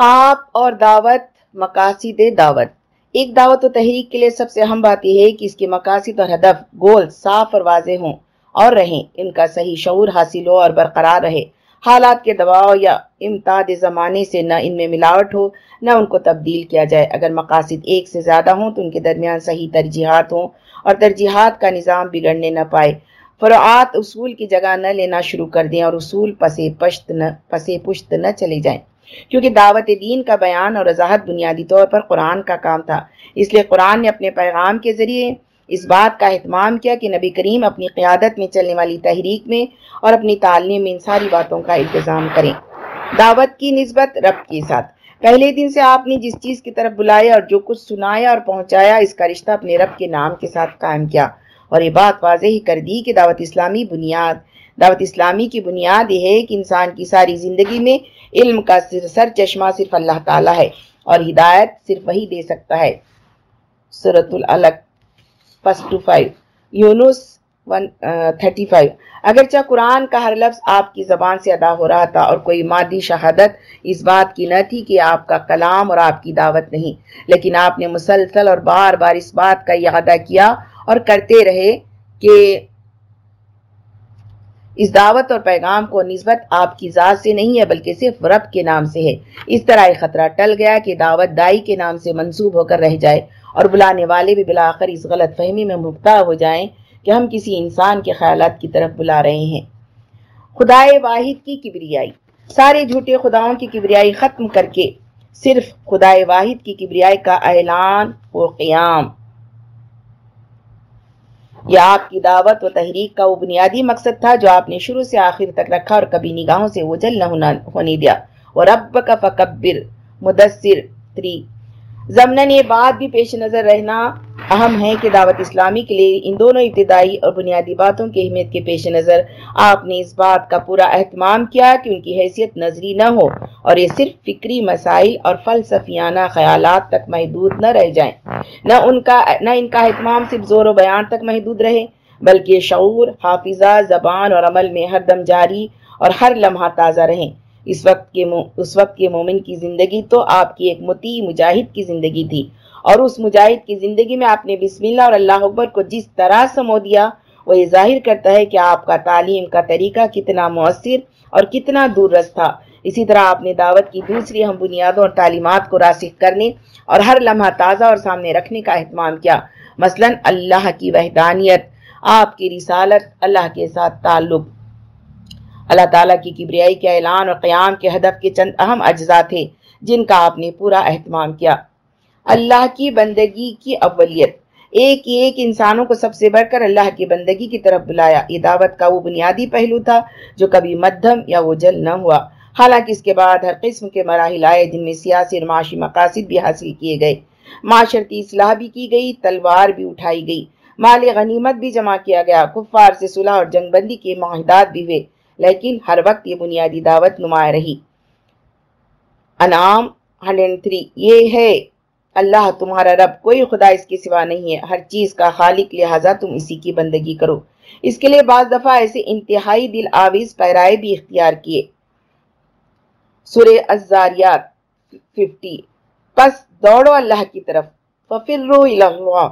آپ اور دعوت مقاصد دعوت۔ ایک دعوت و تحریک کے لیے سب سے اہم بات یہ ہے کہ اس کے مقاصد اور ہدف گول، صاف اور واضح ہوں اور رہیں۔ ان کا صحیح شعور حاصل ہو اور برقرار رہے۔ حالات کے دباؤ یا امتاد زمانے سے نہ ان میں ملاوٹ ہو، نہ ان کو تبدیل کیا جائے۔ اگر مقاصد ایک سے زیادہ ہوں تو ان کے درمیان صحیح ترجیحات ہوں اور ترجیحات کا نظام بگڑنے نہ پائے۔ فروعات اصول کی جگہ نہ لینا شروع کر دیں اور اصول پسے پشت نہ، پسے پشت نہ چلے جائیں۔ کیونکہ دعوت دین کا بیان اور وضاحت بنیادی طور پر قرآن کا کام تھا۔ اس لیے قرآن نے اپنے پیغام کے ذریعے اس بات کا اہتمام کیا کہ نبی کریم اپنی قیادت میں چلنے والی تحریک میں اور اپنی تعلیم میں ان ساری باتوں کا التظام کریں۔ دعوت کی نسبت رب کے ساتھ۔ پہلے دن سے آپ نے جس چیز کی طرف بلایا اور جو کچھ سنایا اور پہنچایا، اس کا رشتہ اپنے رب کے نام کے ساتھ قائم کیا اور یہ بات واضح ہی کر دی کہ دعوت اسلامی بنیاد دعوت اسلامی کی بنیاد یہ ہے کہ انسان کی ساری زندگی میں علم کا سر چشمہ صرف اللہ تعالیٰ ہے اور ہدایت صرف وہی دے سکتا ہے۔ سورت العلق فسٹ ٹو فائیو یونس ون تھرٹی فائیو اگرچہ قرآن کا ہر لفظ آپ کی زبان سے ادا ہو رہا تھا اور کوئی مادی شہادت اس بات کی نہ تھی کہ آپ کا کلام اور آپ کی دعوت نہیں، لیکن آپ نے مسلسل اور بار بار اس بات کا اعادہ کیا اور کرتے رہے کہ اس دعوت اور پیغام کو نسبت آپ کی ذات سے نہیں ہے، بلکہ صرف رب کے نام سے ہے۔ اس طرح ایک خطرہ ٹل گیا کہ دعوت دائی کے نام سے منسوب ہو کر رہ جائے اور بلانے والے بھی بلاخر اس غلط فہمی میں مبتلا ہو جائیں کہ ہم کسی انسان کے خیالات کی طرف بلا رہے ہیں۔ خدائے واحد کی کبریائی۔ سارے جھوٹے خداؤں کی کبریائی ختم کر کے صرف خدائے واحد کی کبریائی کا اعلان و قیام۔ یہ آپ کی دعوت و تحریک کا وہ بنیادی مقصد تھا جو آپ نے شروع سے آخر تک رکھا اور کبھی نگاہوں سے وجل نہ ہونے دیا۔ اور رب کا فکبر، مدثر، تری۔ ضمن یہ بات بھی پیش نظر رہنا اہم ہے کہ دعوت اسلامی کے لیے ان دونوں ابتدائی اور بنیادی باتوں کی اہمیت کے پیش نظر آپ نے اس بات کا پورا اہتمام کیا کہ ان کی حیثیت نظری نہ ہو اور یہ صرف فکری مسائل اور فلسفیانہ خیالات تک محدود نہ رہ جائیں۔ نہ ان کا، نہ ان کا اہتمام صرف زور و بیان تک محدود رہے، بلکہ شعور، حافظہ، زبان اور عمل میں ہر دم جاری اور ہر لمحہ تازہ رہیں۔ اس وقت کے اس وقت کے مومن کی زندگی تو آپ کی ایک متی مجاہد کی زندگی تھی۔ اور اس مجاہد کی زندگی میں آپ نے بسم اللہ اور اللہ اکبر کو جس طرح سمو دیا، وہ یہ ظاہر کرتا ہے کہ آپ کا تعلیم کا طریقہ کتنا مؤثر اور کتنا دور رس تھا۔ اسی طرح آپ نے دعوت کی دوسری اہم بنیادوں اور تعلیمات کو راسخ کرنے اور ہر لمحہ تازہ اور سامنے رکھنے کا اہتمام کیا۔ مثلا اللہ کی وحدانیت، آپ کی رسالت، اللہ کے ساتھ تعلق۔ اللہ تعالیٰ کی کبریائی کے اعلان اور قیام کے ہدف کے چند اہم اجزاء تھے جن کا آپ نے پورا اہتمام کیا۔ اللہ کی بندگی کی اولیت۔ ایک ایک انسانوں کو سب سے بڑھ کر اللہ کی بندگی کی طرف بلایا۔ یہ دعوت کا وہ بنیادی پہلو تھا جو کبھی مدھم یا وہ جل نہ ہوا۔ حالانکہ اس کے بعد ہر قسم کے مراحل آئے جن میں سیاسی اور معاشی مقاصد بھی حاصل کیے گئے۔ معاشرتی اصلاح بھی کی گئی، تلوار بھی اٹھائی گئی۔ مال غنیمت بھی جمع کیا گیا۔ کفار سے صلح اور جنگ بندی کے معاہدات بھی ہوئے۔ لیکن ہر وقت یہ بنیادی دعوت نمایاں رہی۔ انعام یہ ہے اللہ تمہارا رب کوئی خدا اس کے سوا نہیں ہے۔ ہر چیز کا خالق، لہٰذا تم اسی کی بندگی کرو۔ اس کے لیے بعض دفعہ ایسے انتہائی دل آویز پیرائے بھی اختیار کیے۔ سورہ الزاریات ففٹی۔ پس دوڑو اللہ کی طرف۔ ففرو الہ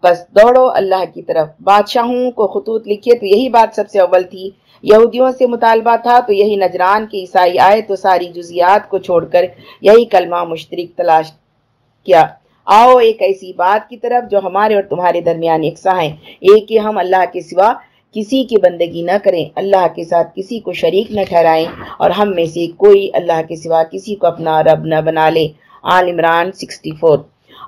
پس دوڑو اللہ کی طرف۔ بادشاہوں کو خطوط لکھے تو یہی بات سب سے اول تھی۔ یہودیوں سے مطالبہ تھا تو یہی نجران کے عیسائی آئے تو ساری جزیات کو چھوڑ کر یہی کلمہ مشترک تلاش کیا۔ آؤ ایک ایسی بات کی طرف جو ہمارے اور تمہارے درمیان یکساں ہیں ایک کہ ہم اللہ کے سوا کسی کی بندگی نہ کریں، اللہ کے ساتھ کسی کو شریک نہ ٹھہرائیں اور ہم میں سے کوئی اللہ کے سوا کسی کو اپنا رب نہ بنا لے۔ آل عمران سکسٹی فور۔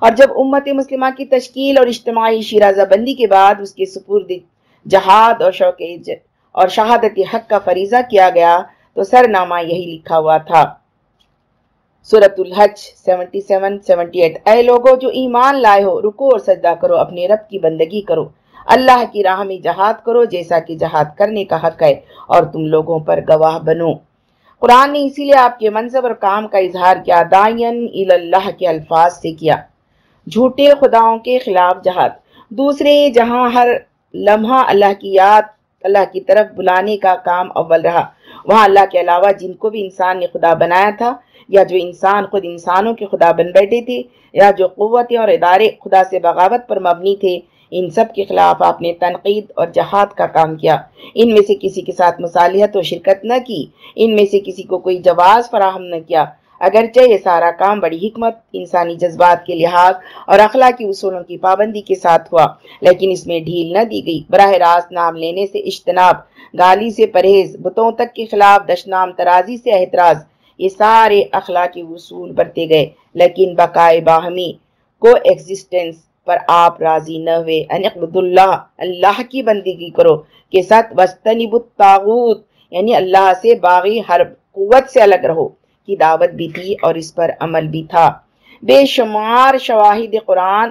اور جب امت مسلمہ کی تشکیل اور اجتماعی شیرازہ بندی کے بعد اس کے سپرد جہاد اور شوق اور شہادت حق کا فریضہ کیا گیا تو سر نامہ یہی لکھا ہوا تھا۔ سورت الحج 77-78 اے لوگو، جو ایمان لائے ہو، رکو اور سجدہ کرو، اپنے رب کی بندگی کرو۔ اللہ کی راہ میں جہاد کرو، جیسا کہ جہاد کرنے کا حق ہے، اور تم لوگوں پر گواہ بنو۔ قرآن نے اسی لیے آپ کے منصب اور کام کا اظہار کیا دائین اللہ کے الفاظ سے کیا۔ جھوٹے خداؤں کے خلاف جہاد۔ دوسرے، جہاں ہر لمحہ اللہ کی یاد، اللہ کی طرف بلانے کا کام اول رہا۔ وہاں اللہ کے علاوہ جن کو بھی انسان نے خدا بنایا تھا یا جو انسان خود انسانوں کے خدا بن بیٹھے تھے، یا جو قوتیں اور ادارے خدا سے بغاوت پر مبنی تھے، ان سب کے خلاف آپ نے تنقید اور جہاد کا کام کیا۔ ان میں سے کسی کے ساتھ مصالحت و شرکت نہ کی، ان میں سے کسی کو کوئی جواز فراہم نہ کیا۔ اگرچہ یہ سارا کام بڑی حکمت، انسانی جذبات کے لحاظ اور اخلاقی اصولوں کی پابندی کے ساتھ ہوا، لیکن اس میں ڈھیل نہ دی گئی۔ براہ راست نام لینے سے اجتناب، گالی سے پرہیز، بتوں تک کے خلاف دشنام ترازی سے احتراز یہ سارے اخلاقی اصول برتے گئے۔ لیکن بقائے باہمی کو ایکزسٹنس پر آپ راضی نہ ہوئے۔ انقبد اللہ اللہ کی بندگی کرو کہ ست وستنب الطاغوت یعنی اللہ سے باغی ہر قوت سے الگ رہو۔ کی دعوت بھی تھی اور اس پر عمل بھی تھا۔ بے شمار شواہد قرآن،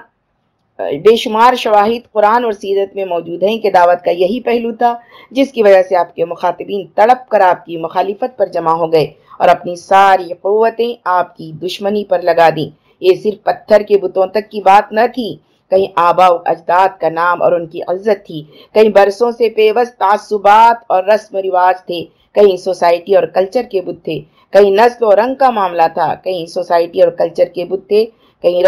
بے شمار شواہد قرآن اور سیرت میں موجود ہیں کہ دعوت کا یہی پہلو تھا، جس کی وجہ سے آپ کے مخاطبین تڑپ کر آپ کی مخالفت پر جمع ہو گئے۔ اور اپنی ساری قوتیں آپ کی دشمنی پر لگا دیں۔ یہ صرف پتھر کے بتوں تک کی بات نہ تھی۔ کہیں آبا و اجداد کا نام اور ان کی عزت تھی۔ کہیں برسوں سے پیوست تعصبات اور رسم و رواج تھے۔ کہیں سوسائٹی اور کلچر کے بت تھے۔ کہیں نسل و رنگ کا معاملہ تھا۔ کہیں سوسائٹی اور کلچر کے بت تھے۔ کہیں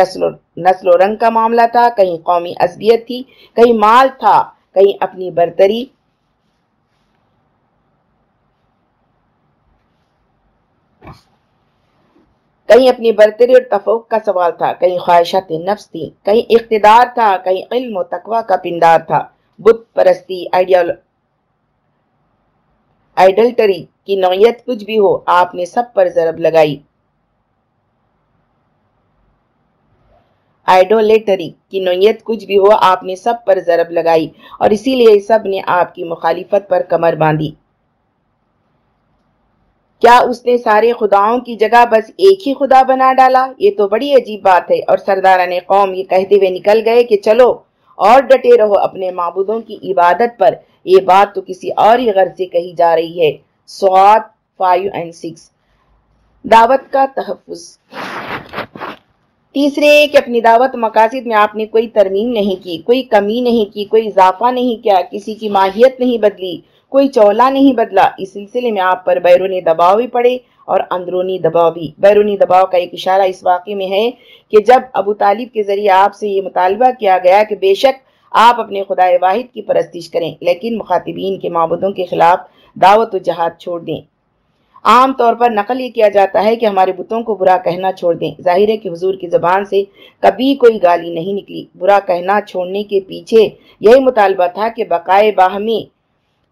نسل و رنگ کا معاملہ تھا۔ کہیں قومی عصبیت تھی۔ کہیں مال تھا۔ کہیں اپنی برتری کہیں اپنی برتری اور تفوق کا سوال تھا، کہیں خواہشات نفس تھی، کہیں اقتدار تھا، کہیں علم و تقوی کا پندار تھا۔ بت پرستی آئیڈلٹری کی نوعیت کچھ بھی ہو، آپ نے سب پر ضرب لگائی۔ آئیڈولیٹری کی نوعیت کچھ بھی ہو، آپ نے سب پر ضرب لگائی۔ اور اسی لیے سب نے آپ کی مخالفت پر کمر باندھی۔ کیا اس نے سارے خداؤں کی جگہ بس ایک ہی خدا بنا ڈالا؟ یہ تو بڑی عجیب بات ہے۔ اور سرداران قوم یہ کہتے ہوئے نکل گئے کہ چلو اور ڈٹے رہو اپنے معبودوں کی عبادت پر۔ یہ بات تو کسی اور ہی غرض سے کہی جا رہی ہے۔ سوات فائیو اینڈ سکس دعوت کا تحفظ۔ تیسرے، کہ اپنی دعوت مقاصد میں آپ نے کوئی ترمیم نہیں کی، کوئی کمی نہیں کی، کوئی اضافہ نہیں کیا، کسی کی ماہیت نہیں بدلی۔ کوئی چولا نہیں بدلا۔ اس سلسلے میں آپ پر بیرونی دباؤ بھی پڑے اور اندرونی دباؤ بھی۔ بیرونی دباؤ کا ایک اشارہ اس واقعے میں ہے کہ جب ابو طالب کے ذریعے آپ سے یہ مطالبہ کیا گیا کہ بے شک آپ اپنے خدا واحد کی پرستش کریں، لیکن مخاطبین کے معبودوں کے خلاف دعوت و جہاد چھوڑ دیں۔ عام طور پر نقل یہ کیا جاتا ہے کہ ہمارے بتوں کو برا کہنا چھوڑ دیں۔ ظاہر ہے کہ حضور کی زبان سے کبھی کوئی گالی نہیں نکلی۔ برا کہنا چھوڑنے کے پیچھے یہی مطالبہ تھا کہ بقائے باہمی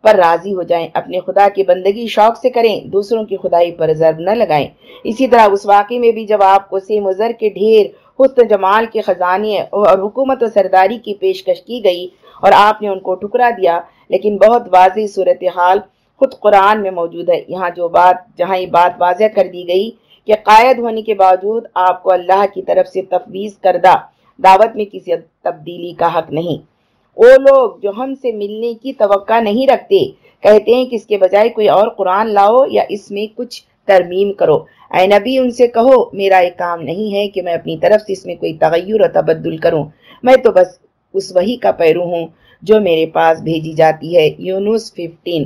پر راضی ہو جائیں۔ اپنے خدا کی بندگی شوق سے کریں، دوسروں کی خدائی پر ضرب نہ لگائیں۔ اسی طرح اس واقعے میں بھی جب آپ کو سیم و کے ڈھیر حسن جمال کے خزانے اور حکومت و سرداری کی پیشکش کی گئی اور آپ نے ان کو ٹکرا دیا، لیکن بہت واضح صورتحال خود قرآن میں موجود ہے۔ یہاں جو بات، جہاں یہ بات واضح کر دی گئی کہ قائد ہونے کے باوجود آپ کو اللہ کی طرف سے تفویض کردہ دعوت میں کسی تبدیلی کا حق نہیں۔ وہ لوگ جو ہم سے ملنے کی توقع نہیں رکھتے، کہتے ہیں کہ اس کے بجائے کوئی اور قرآن لاؤ یا اس میں کچھ ترمیم کرو۔ اے نبی، ان سے کہو، میرا یہ کام نہیں ہے کہ میں اپنی طرف سے اس میں کوئی تغیر و تبدل کروں۔ میں تو بس اس وہی کا پیرو ہوں جو میرے پاس بھیجی جاتی ہے۔ یونس ففٹین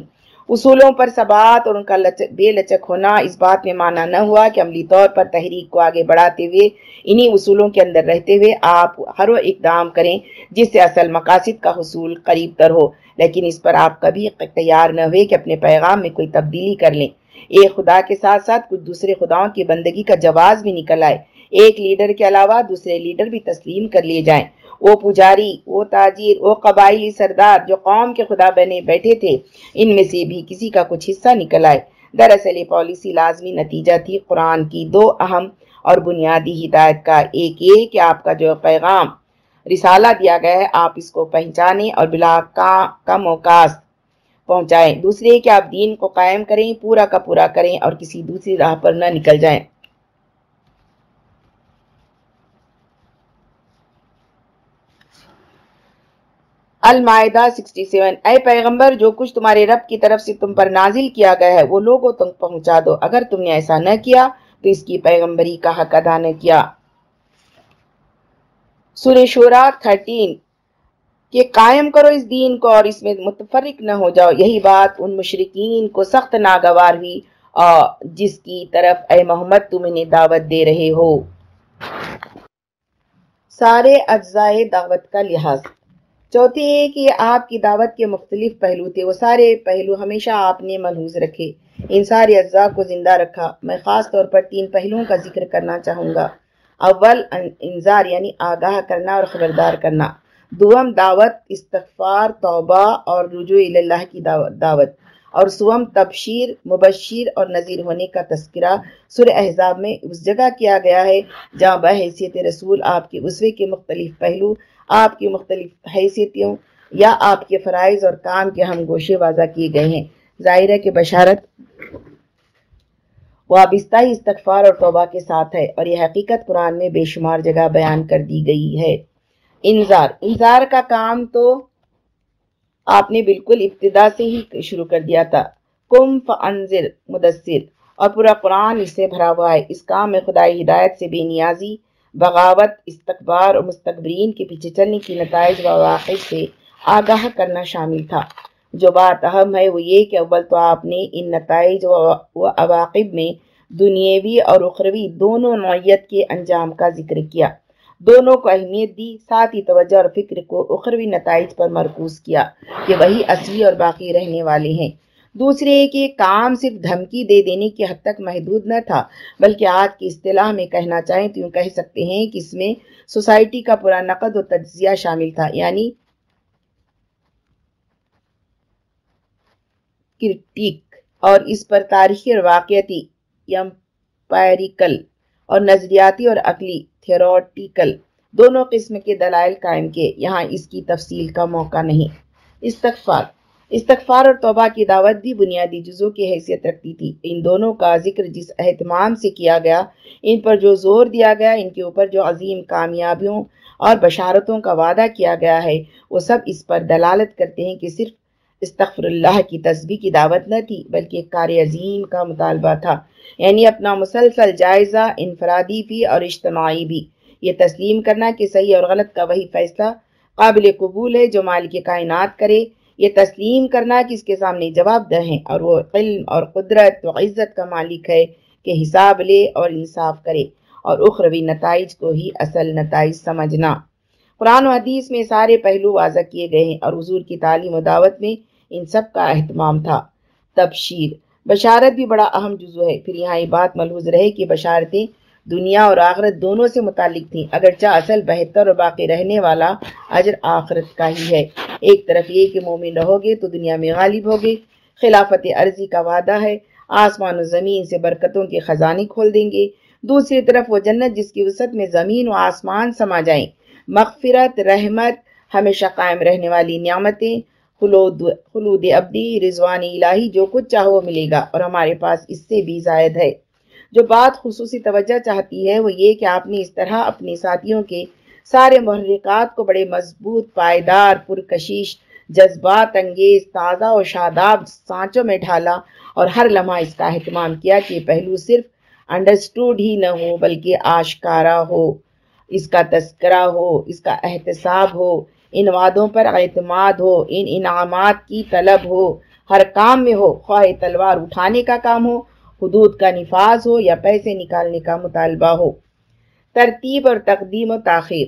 اصولوں پر ثبات اور ان کا لچک بے لچک ہونا اس بات میں مانا نہ ہوا کہ عملی طور پر تحریک کو آگے بڑھاتے ہوئے انہی اصولوں کے اندر رہتے ہوئے آپ ہر وہ اقدام کریں جس سے اصل مقاصد کا حصول قریب تر ہو۔ لیکن اس پر آپ کبھی تیار نہ ہوئے کہ اپنے پیغام میں کوئی تبدیلی کر لیں۔ ایک خدا کے ساتھ ساتھ کچھ دوسرے خداؤں کی بندگی کا جواز بھی نکل آئے۔ ایک لیڈر کے علاوہ دوسرے لیڈر بھی تسلیم کر لیے جائیں۔ وہ پجاری، وہ تاجر، وہ قبائلی سردار جو قوم کے خدا بنے بیٹھے تھے، ان میں سے بھی کسی کا کچھ حصہ نکل آئے۔ دراصل یہ پالیسی لازمی نتیجہ تھی قرآن کی دو اہم اور بنیادی ہدایت کا۔ ایک یہ کہ آپ کا جو پیغام رسالہ دیا گیا ہے، آپ اس کو پہچانیں اور بلا کم اوقات پہنچائیں۔ دوسرے کہ آپ دین کو قائم کریں، پورا کا پورا کریں اور کسی دوسری راہ پر نہ نکل جائیں۔ المائدہ 67 اے پیغمبر، جو کچھ تمہارے رب کی طرف سے تم پر نازل کیا گیا ہے، وہ لوگوں تم پہنچا دو۔ اگر تم نے ایسا نہ کیا، تو اس کی پیغمبری کا حق ادا نہ کیا۔ سورہ شورا 13 کہ قائم کرو اس دین کو اور اس میں متفرق نہ ہو جاؤ۔ یہی بات ان مشرقین کو سخت ناگوار ہوئی۔ جس کی طرف اے محمد تم انہیں دعوت دے رہے ہو۔ سارے اجزائے دعوت کا لحاظ۔ چوتھی ہے کہ آپ کی دعوت کے مختلف پہلو تھے۔ وہ سارے پہلو ہمیشہ آپ نے ملحوظ رکھے۔ ان سارے اجزاء کو زندہ رکھا۔ میں خاص طور پر تین پہلوؤں کا ذکر کرنا چاہوں گا۔ اول، انذار یعنی آگاہ کرنا اور خبردار کرنا۔ دوم، دعوت، استغفار، توبہ اور رجوع اللہ کی دعوت۔ اور سوم، تبشیر، مبشر اور نذیر ہونے کا تذکرہ۔ سر احزاب میں اس جگہ کیا گیا ہے جہاں بحیثیت رسول آپ کے اسوے کے مختلف پہلو آپ کی مختلف حیثیتوں یا آپ کے فرائض اور کام کے ہم گوشے واضح کیے گئے ہیں۔ ظاہرہ کے بشارت وابستہ استغفار اور توبہ کے ساتھ ہے اور یہ حقیقت قرآن میں بے شمار جگہ بیان کر دی گئی ہے۔ انذار انذار کا کام تو آپ نے بالکل ابتدا سے ہی شروع کر دیا تھا۔ کم فانذر، مدثر اور پورا قرآن اس سے بھرا ہوا ہے۔ اس کام میں خدائی ہدایت سے بے نیازی بغاوت استقبار اور مستقبرین کے پیچھے چلنے کی نتائج و واقع سے آگاہ کرنا شامل تھا۔ جو بات اہم ہے وہ یہ کہ اول تو آپ نے ان نتائج و عواقب میں دنیاوی اور اخروی دونوں نوعیت کے انجام کا ذکر کیا۔ دونوں کو اہمیت دی، ساتھ ہی توجہ اور فکر کو اخروی نتائج پر مرکوز کیا کہ وہی اصلی اور باقی رہنے والے ہیں۔ دوسرے کہ کام صرف دھمکی دے دینے کی حد تک محدود نہ تھا، بلکہ آج کی اصطلاح میں کہنا چاہیں تو یوں کہہ سکتے ہیں کہ اس میں سوسائٹی کا پورا نقد و تجزیہ شامل تھا۔ یعنی کرٹیک اور اس پر تاریخی اور واقعیتی یمپیریکل اور نظریاتی اور عقلی تھیروٹیکل دونوں قسم کے دلائل قائم کے یہاں اس کی تفصیل کا موقع نہیں۔ استغفار۔ استغفار اور توبہ کی دعوت بھی بنیادی جزوں کی حیثیت رکھتی تھی۔ ان دونوں کا ذکر جس اہتمام سے کیا گیا، ان پر جو زور دیا گیا، ان کے اوپر جو عظیم کامیابیوں اور بشارتوں کا وعدہ کیا گیا ہے، وہ سب اس پر دلالت کرتے ہیں کہ صرف استغفر اللہ کی تسبیح کی دعوت نہ تھی، بلکہ ایک کار عظیم کا مطالبہ تھا۔ یعنی اپنا مسلسل جائزہ، انفرادی بھی اور اجتماعی بھی۔ یہ تسلیم کرنا کہ صحیح اور غلط کا وہی فیصلہ قابل قبول ہے جو مالک کائنات کرے۔ یہ تسلیم کرنا کہ اس کے سامنے جواب دہ ہیں اور وہ علم اور قدرت و عزت کا مالک ہے کہ حساب لے اور انصاف کرے اور اخروی نتائج کو ہی اصل نتائج سمجھنا۔ قرآن و حدیث میں سارے پہلو واضح کیے گئے ہیں اور حضور کی تعلیم و دعوت میں ان سب کا اہتمام تھا۔ تبشیر بشارت بھی بڑا اہم جزو ہے۔ پھر یہاں یہ بات ملحوظ رہے کہ بشارتیں دنیا اور آخرت دونوں سے متعلق تھیں اگرچہ اصل بہتر اور باقی رہنے والا اجر آخرت کا ہی ہے۔ ایک طرف یہ کہ مومن رہو گے تو دنیا میں غالب ہوگے۔ خلافت عرضی کا وعدہ ہے۔ آسمان و زمین سے برکتوں کے خزانے کھول دیں گے۔ دوسری طرف وہ جنت جس کی وسعت میں زمین و آسمان سما جائیں۔ مغفرت، رحمت، ہمیشہ قائم رہنے والی نعمتیں۔ خلود خلود ابدی رضوان الہی جو کچھ چاہو ملے گا اور ہمارے پاس اس سے بھی زائد ہے۔ جو بات خصوصی توجہ چاہتی ہے وہ یہ کہ آپ نے اس طرح اپنے ساتھیوں کے سارے محرکات کو بڑے مضبوط، پائیدار پرکشیش جذبات انگیز، تازہ و شاداب سانچوں میں ڈھالا اور ہر لمحہ اس کا اہتمام کیا کہ پہلو صرف انڈرسٹوڈ ہی نہ ہو بلکہ آشکارا ہو، اس کا تذکرہ ہو، اس کا احتساب ہو، ان وعدوں پر اعتماد ہو، ان انعامات کی طلب ہو، ہر کام میں ہو، خواہ تلوار اٹھانے کا کام ہو حدود کا نفاذ ہو یا پیسے نکالنے کا مطالبہ ہو۔ ترتیب اور تقدیم و تاخیر۔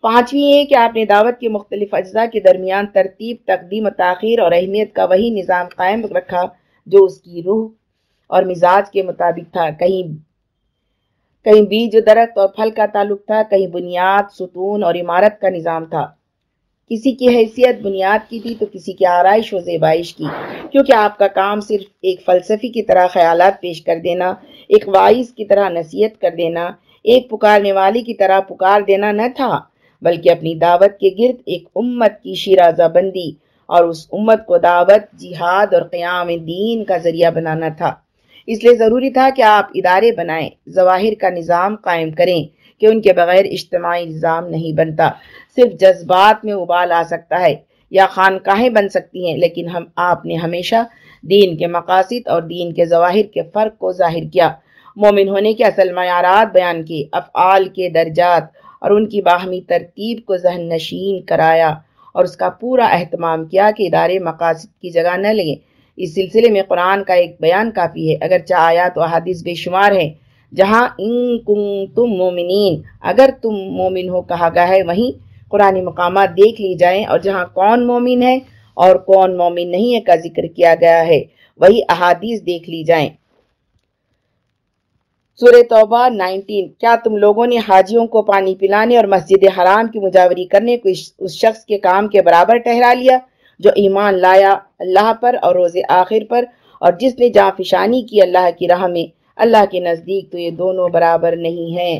پانچویں یہ کہ آپ نے دعوت کے مختلف اجزاء کے درمیان ترتیب، تقدیم و تاخیر اور اہمیت کا وہی نظام قائم رکھا جو اس کی روح اور مزاج کے مطابق تھا۔ کہیں کہیں بیج درخت اور پھل کا تعلق تھا، کہیں بنیاد، ستون اور عمارت کا نظام تھا۔ کسی کی حیثیت بنیاد کی تھی تو کسی کی آرائش و زیبائش کی۔ کیونکہ آپ کا کام صرف ایک فلسفی کی طرح خیالات پیش کر دینا، ایک وائز کی طرح نصیحت کر دینا، ایک پکارنے والی کی طرح پکار دینا نہ تھا، بلکہ اپنی دعوت کے گرد ایک امت کی شیرازہ بندی اور اس امت کو دعوت، جہاد اور قیام دین کا ذریعہ بنانا تھا۔ اس لیے ضروری تھا کہ آپ ادارے بنائیں، ظواہر کا نظام قائم کریں۔ کہ ان کے بغیر اجتماعی نظام نہیں بنتا۔ صرف جذبات میں ابال آ سکتا ہے یا خانقاہیں بن سکتی ہیں، لیکن ہم، آپ نے ہمیشہ دین کے مقاصد اور دین کے ظواہر کے فرق کو ظاہر کیا۔ مومن ہونے کے اصل معیارات بیان کی افعال کے درجات اور ان کی باہمی ترتیب کو ذہن نشین کرایا اور اس کا پورا اہتمام کیا کہ ادارے مقاصد کی جگہ نہ لیں۔ اس سلسلے میں قرآن کا ایک بیان کافی ہے، اگرچہ آیات و حادث بے شمار ہیں۔ جہاں ان تم مومنین، اگر تم مومن ہو کہا گیا ہے، وہیں قرآن مقامات دیکھ لی جائیں اور جہاں کون مومن ہے اور کون مومن نہیں ہے کا ذکر کیا گیا ہے، وہی احادیث دیکھ لی جائیں۔ سورہ توبہ نائنٹین کیا تم لوگوں نے حاجیوں کو پانی پلانے اور مسجد حرام کی مجاوری کرنے کو اس شخص کے کام کے برابر ٹہرا لیا، جو ایمان لایا اللہ پر اور روز آخر پر، اور جس نے جاں فشانی کی اللہ کی راہ میں اللہ کے نزدیک تو یہ دونوں برابر نہیں ہیں۔